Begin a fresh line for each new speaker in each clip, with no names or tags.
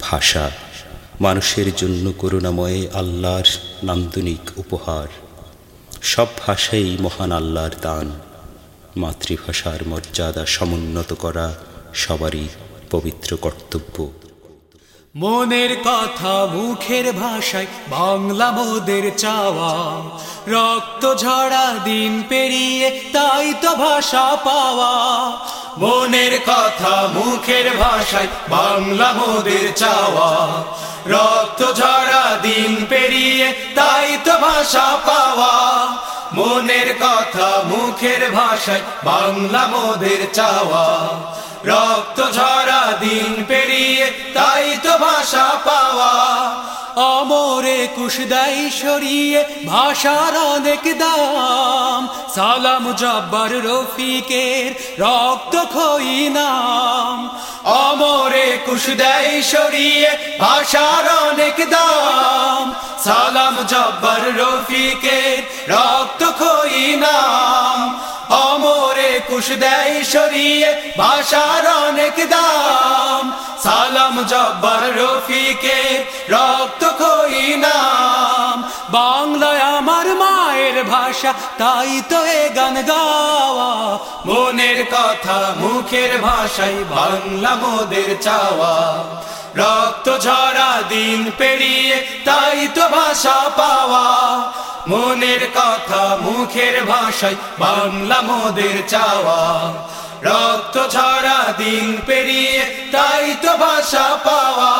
ভাষা, মানুষের জন্য করুণাময় আল্লাহর নান্দনিক উপহার। সব ভাষাই মহান আল্লাহর দান। মাতৃভাষার মর্যাদা সমুন্নত করা সবারই পবিত্র কর্তব্য।
মনের কথা মুখের ভাষায় বাংলা মোদের চাওয়া। রক্ত ঝরা দিন পেরিয়ে তাই তো ভাষা পাওয়া। মনের কথা মুখের ভাষায় বাংলা মোদের চাওয়া। রক্ত ঝরা দিন পেরিয়ে তাই তো ভাষা পাওয়া। মনের কথা মুখের ভাষায় বাংলা মোদের চাওয়া। রক্ত ঝরা দিন ভাষা পাওয়া। অমরে কুশদাই সরিয়ে ভাষার অনেক দাম। সালাম জব্বার রফিকের রক্ত খই নাম। অমরে কুশদাই সরিয়ে ভাষার অনেক দাম। সালাম জব্বার রফিকের রক্ত খই নাম। কুশ দেয় সরিয়ে ভাষার অনেক দাম। সালাম জব্বার রফিকে, রক্ত খই নাম। বাংলায় আমার মায়ের ভাষা, তাই তো এ গান গাওয়া। মনের কথা, মুখের ভাষায় বাংলা মোদের চাওয়া। রক্ত ঝরা দিন পেরিয়ে, তাই তো ভাষা পাওয়া। মনের কথা মুখের ভাষায় বাংলা মোদের চাওয়া। রক্ত ছড়া দিন পেরিয়ে, তাই তো ভাষা পাওয়া।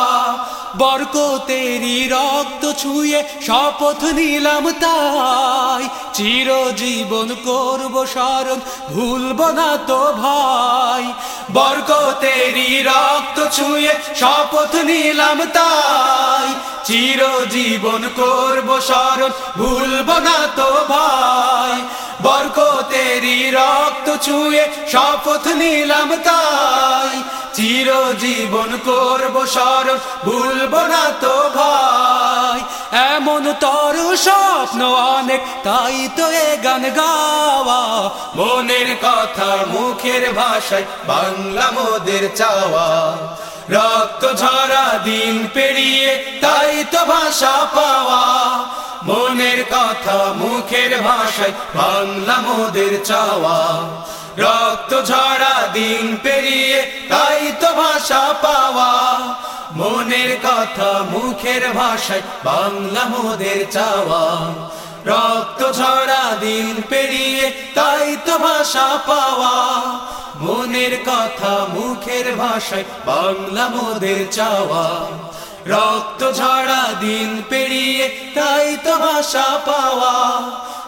বরকতেরি রক্ত ছুঁয়ে শপথ নিলাম তাই। চিরজীবন করব স্মরণ ভুলব না তো ভাই। বরকতেরি রক্ত ছুঁয়ে শপথ নিলাম তাই। চিরজীবন করব স্মরণ ভুলব না তো ভাই। বরকতেরি রক্ত ছুঁয়ে শপথ নিলাম তাই। চিরজীবন করব স্মরণ ভুলব না তো ভাই। এমন তর স্বপ্ন অনেক, তাই তো এ গান গাওয়া। মনের কথা মুখের ভাষায় বাংলা মোদের চাওয়া। রক্ত ঝরা দিন পেরিয়ে তাই তো ভাষা পাওয়া। মনের কথা মুখের ভাষায় বাংলা মোদের চাওয়া। রক্ত ঝরা দিন পেরিয়ে, তাই তো ভাষা পাওয়া। মনের কথা মুখের ভাষায় বাংলা মোদের চাওয়া। রক্ত ঝরা দিন পেরিয়ে, তাই তো ভাষা পাওয়া। মনের কথা মুখের ভাষায় বাংলা মোদের চাওয়া। রক্ত ঝরা দিন পেরিয়ে, তাই তো ভাষা পাওয়া।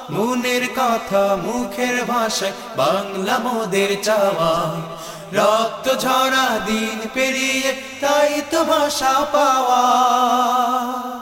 মনের কথা মুখের ভাষায়, বাংলা মোদের চাওয়া। রক্ত ঝরা দিন পেরিয়ে, তাই তো ভাষা পাওয়া।